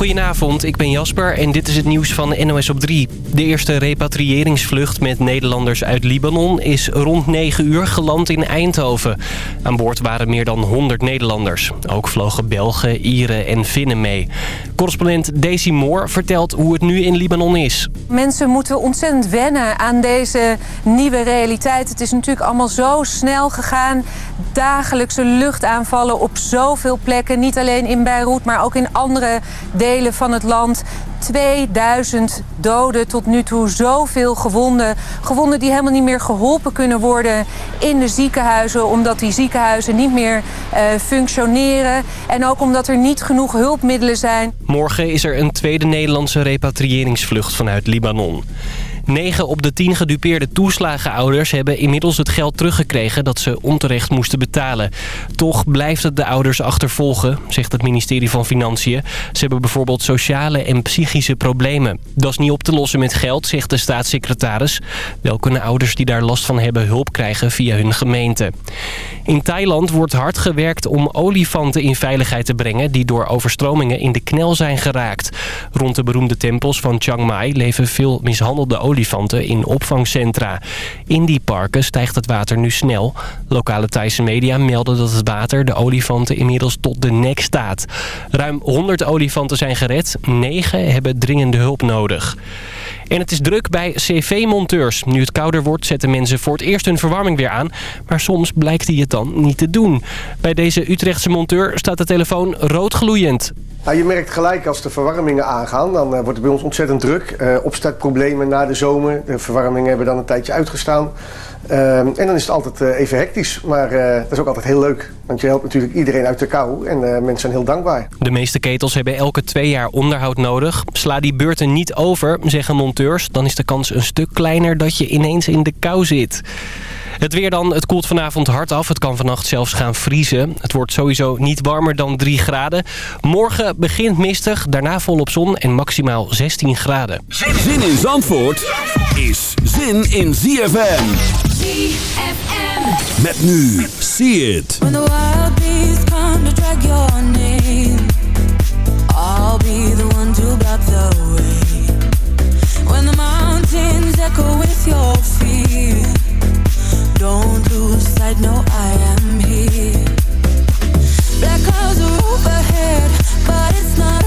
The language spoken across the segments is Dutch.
Goedenavond, ik ben Jasper en dit is het nieuws van NOS op 3. De eerste repatriëringsvlucht met Nederlanders uit Libanon is rond 9 uur geland in Eindhoven. Aan boord waren meer dan 100 Nederlanders. Ook vlogen Belgen, Ieren en Finnen mee. Correspondent Daisy Moore vertelt hoe het nu in Libanon is. Mensen moeten ontzettend wennen aan deze nieuwe realiteit. Het is natuurlijk allemaal zo snel gegaan. Dagelijkse luchtaanvallen op zoveel plekken. Niet alleen in Beirut, maar ook in andere delen van het land. 2000 doden tot nu toe, zoveel gewonden. Gewonden die helemaal niet meer geholpen kunnen worden in de ziekenhuizen... omdat die ziekenhuizen niet meer uh, functioneren. En ook omdat er niet genoeg hulpmiddelen zijn. Morgen is er een tweede Nederlandse repatriëringsvlucht vanuit Libanon. 9 op de 10 gedupeerde toeslagenouders hebben inmiddels het geld teruggekregen dat ze onterecht moesten betalen. Toch blijft het de ouders achtervolgen, zegt het ministerie van Financiën. Ze hebben bijvoorbeeld sociale en psychische problemen. Dat is niet op te lossen met geld, zegt de staatssecretaris. Wel kunnen ouders die daar last van hebben hulp krijgen via hun gemeente. In Thailand wordt hard gewerkt om olifanten in veiligheid te brengen... die door overstromingen in de knel zijn geraakt. Rond de beroemde tempels van Chiang Mai leven veel mishandelde olifanten in opvangcentra. In die parken stijgt het water nu snel. Lokale Thaise media melden dat het water de olifanten inmiddels tot de nek staat. Ruim 100 olifanten zijn gered, 9 hebben dringende hulp nodig. En het is druk bij cv-monteurs. Nu het kouder wordt zetten mensen voor het eerst hun verwarming weer aan. Maar soms blijkt die het dan niet te doen. Bij deze Utrechtse monteur staat de telefoon roodgloeiend. Nou, je merkt gelijk als de verwarmingen aangaan, dan uh, wordt het bij ons ontzettend druk. Uh, opstartproblemen na de zomer. De verwarmingen hebben dan een tijdje uitgestaan. Uh, en dan is het altijd uh, even hectisch, maar dat is ook altijd heel leuk. Want je helpt natuurlijk iedereen uit de kou en mensen zijn heel dankbaar. De meeste ketels hebben elke twee jaar onderhoud nodig. Sla die beurten niet over, zeggen monteurs. Dan is de kans een stuk kleiner dat je ineens in de kou zit. Het weer dan, het koelt vanavond hard af. Het kan vannacht zelfs gaan vriezen. Het wordt sowieso niet warmer dan 3 graden. Morgen begint mistig, daarna volop zon en maximaal 16 graden. Zin in Zandvoort is zin in ZFM. ZFM. Met nu, see it. When the wild bees come to drag your name. I'll be the one to block the way. When the mountains echo with your feet. Don't lose sight, no, I am here. Black clouds are overhead, but it's not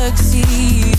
succeed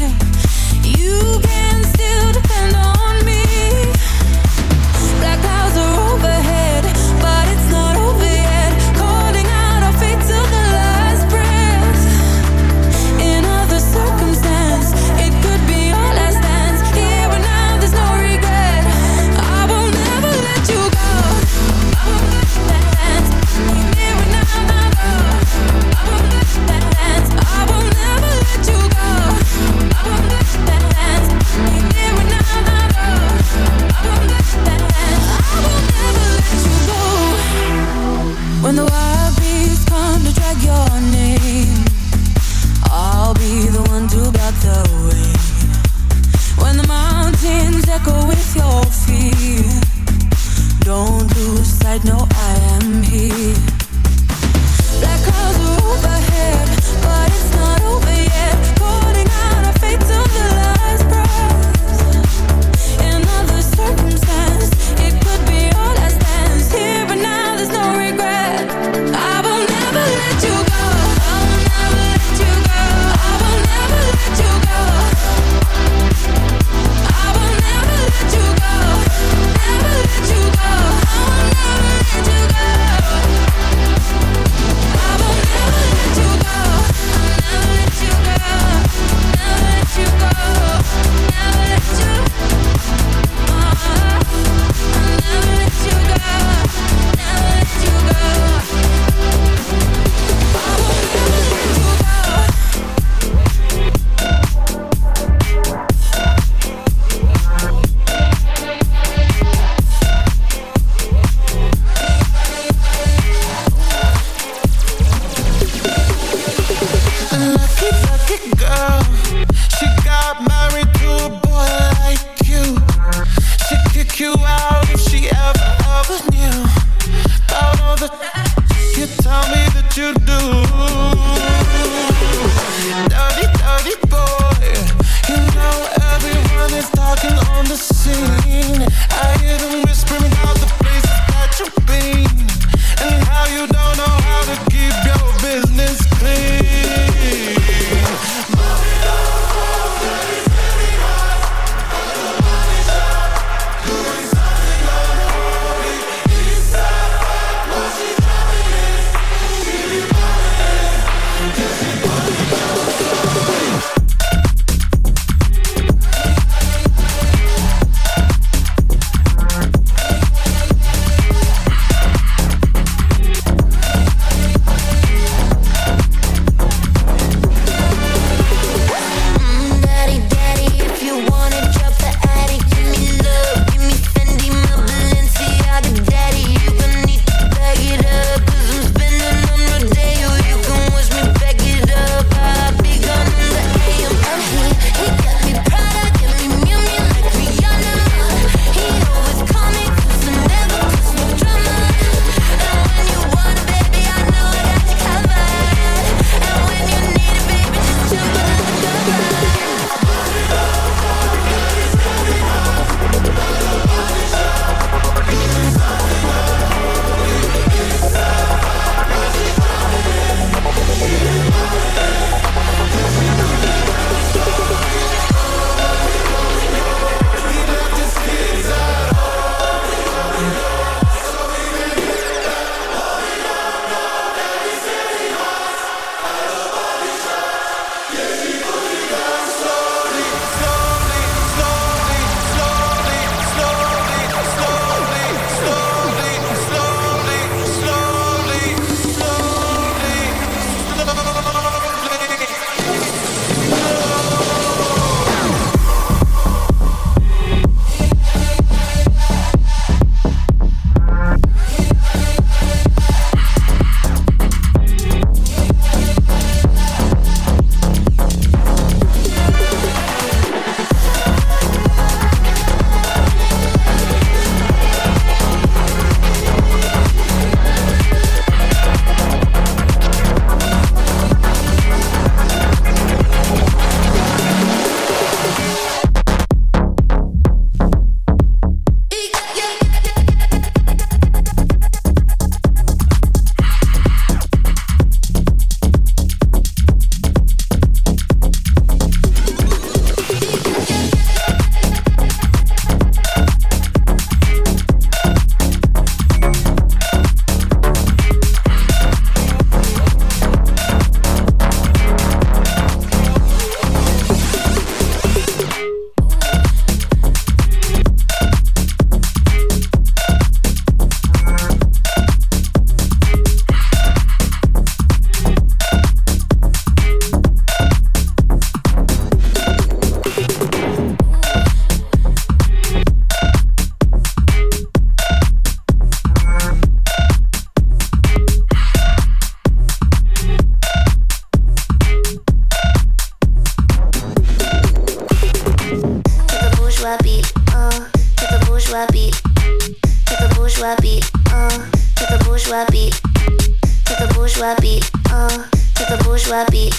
beat,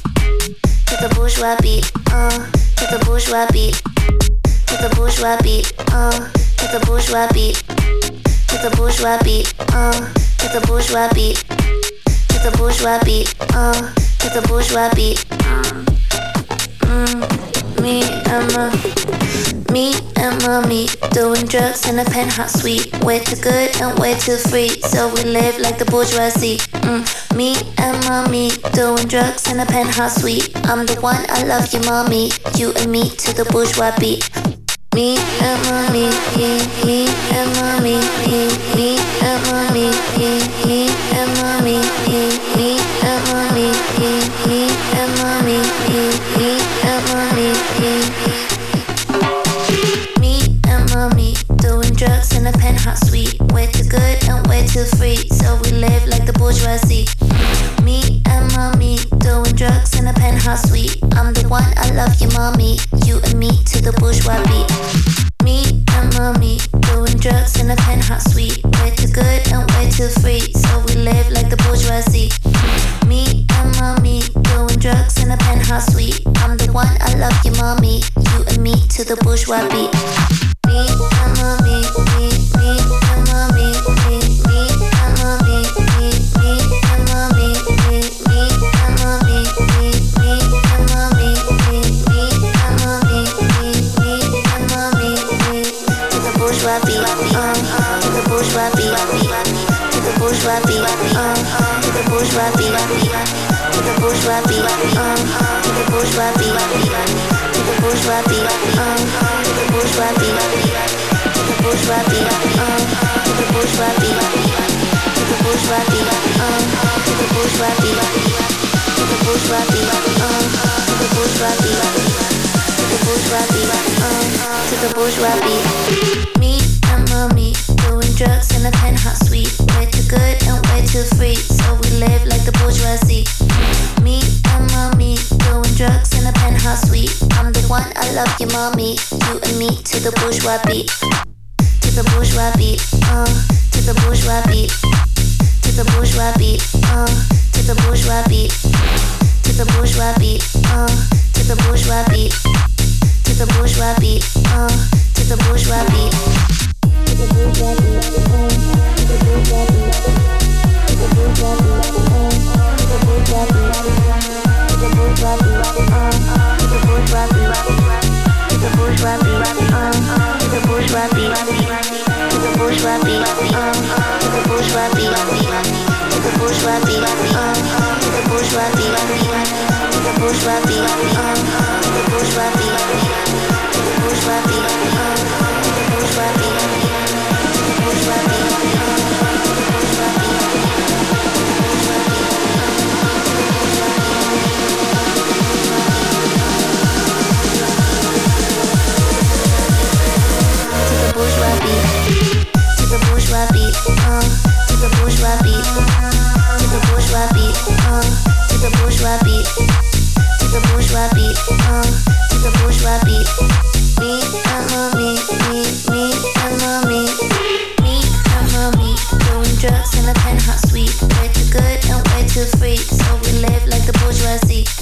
to the bourgeois beat, uh, to the bourgeois beat, to the bourgeois beat, uh, to the bourgeois beat, to the bourgeois beat, uh, to the bourgeois beat, to the bourgeois beat, uh, to the bourgeois beat. Mm, me and my, me and mommy doing drugs in a penthouse suite. Way too good and way too free, so we live like the bourgeoisie. Mm, me and mommy doing drugs in a penthouse suite. I'm the one, I love you, mommy. You and me to the bourgeois beat. Me and mommy, me, me and mommy, me, me and mommy, me, me and mommy, too free, so we live like the bourgeoisie. Me and mommy doing drugs in a penthouse suite. I'm the one, I love you, mommy. You and me to the bourgeois beat. Me and mommy doing drugs in a penthouse suite. Way too good and way too free, so we live like the bourgeoisie. Me and mommy doing drugs in a penthouse suite. I'm the one, I love you, mommy. You and me to the bourgeois beat. Me and mommy, me, me and mommy, um, to the bourgeois to the um, to the to the um, to the to the um, to the to the um, to the to the um, to the to the um, to the bourgeois beat. Me and mommy doing drugs in a penthouse suite. Way too good and way too free, so we live like the bourgeoisie. Me and mommy doing drugs in a penthouse suite. I'm the one, I love you, mommy. You and me to the bourgeois beat. To the bourgeois beat, uh, to the bourgeois beat. To the bourgeois beat, uh, to the bourgeois beat. To the bourgeois beat, uh, to the bourgeois beat. To the bourgeois beat, uh, to the bourgeois beat. To the bourgeois bourgeois the bourgeois beat, the uh, bourgeois beat. Me and me, me and me and. Doing drugs in a penthouse suite, way too good and way too free, so we live like the bourgeoisie.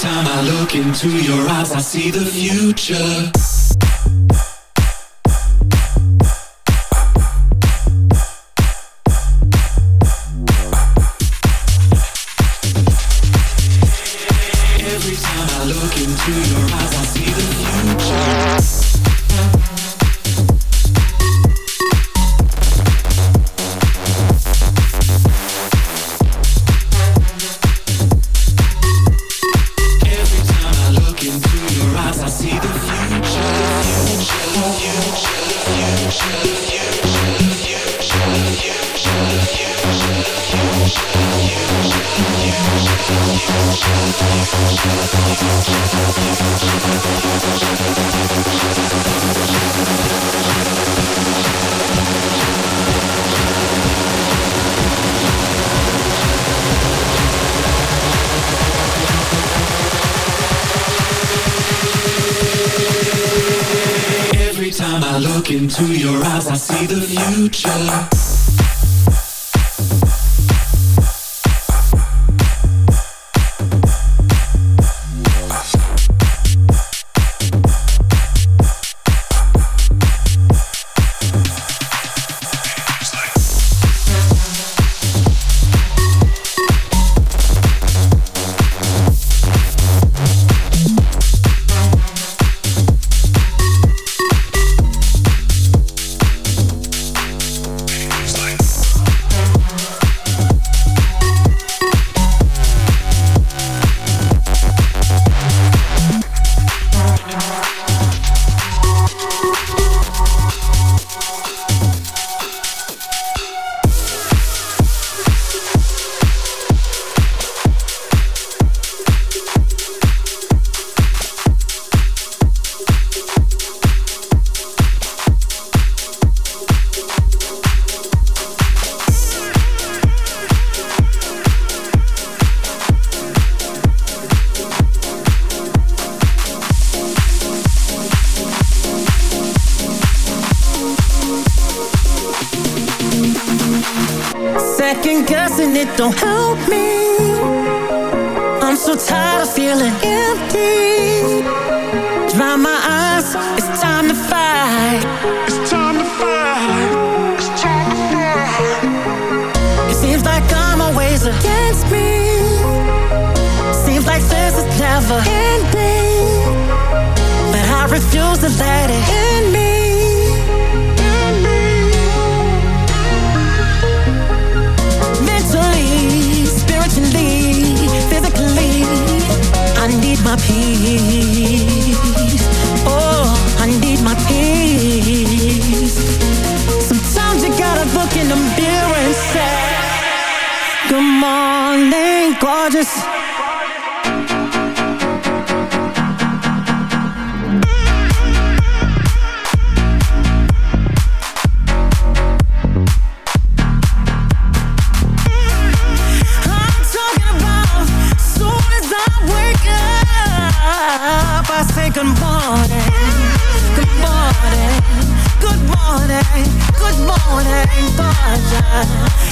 time I look into your eyes, I see the future.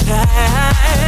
Bye.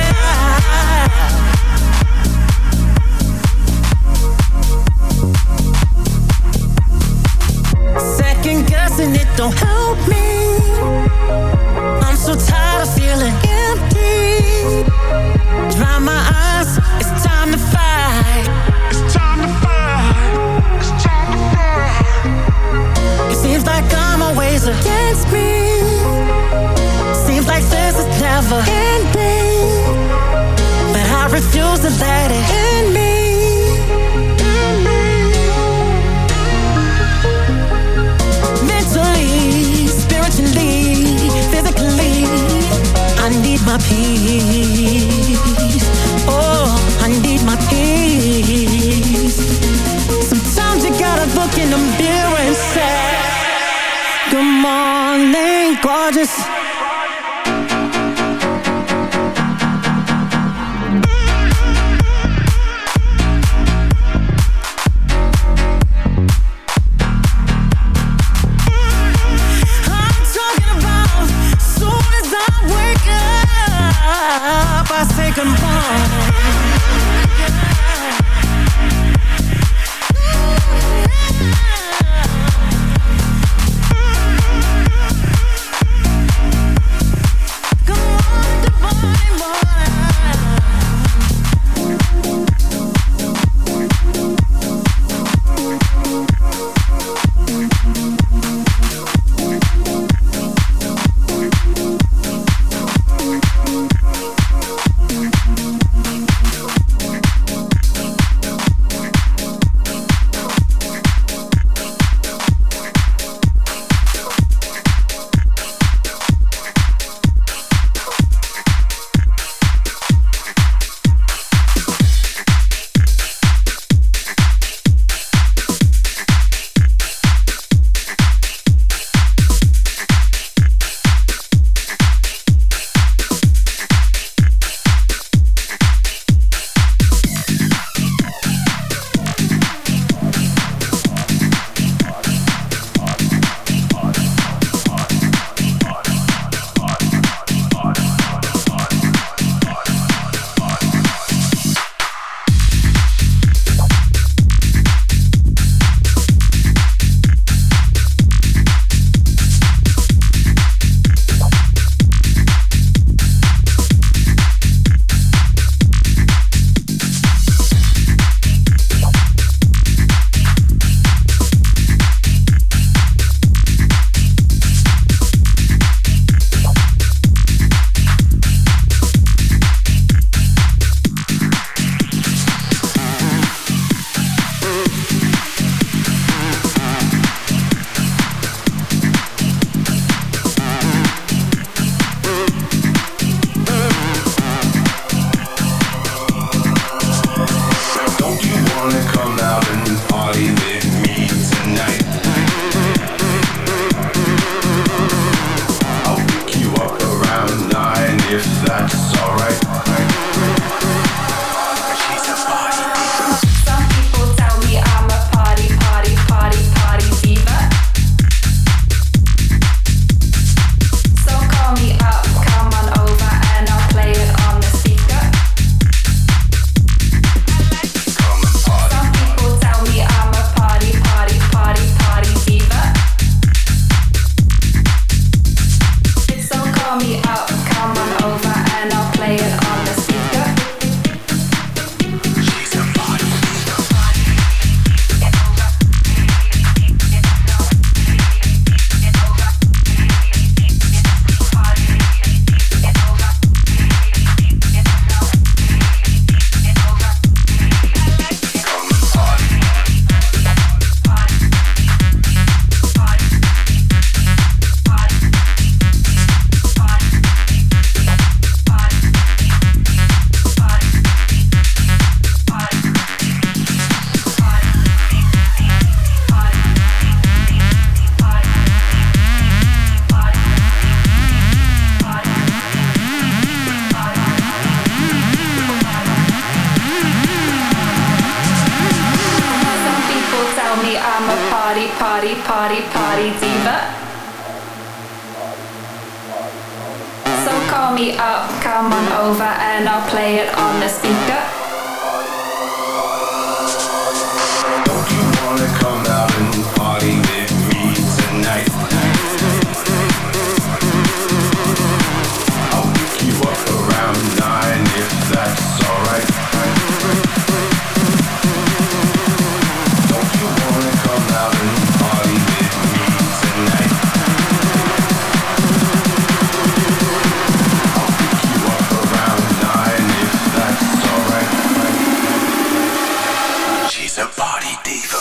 Geneva.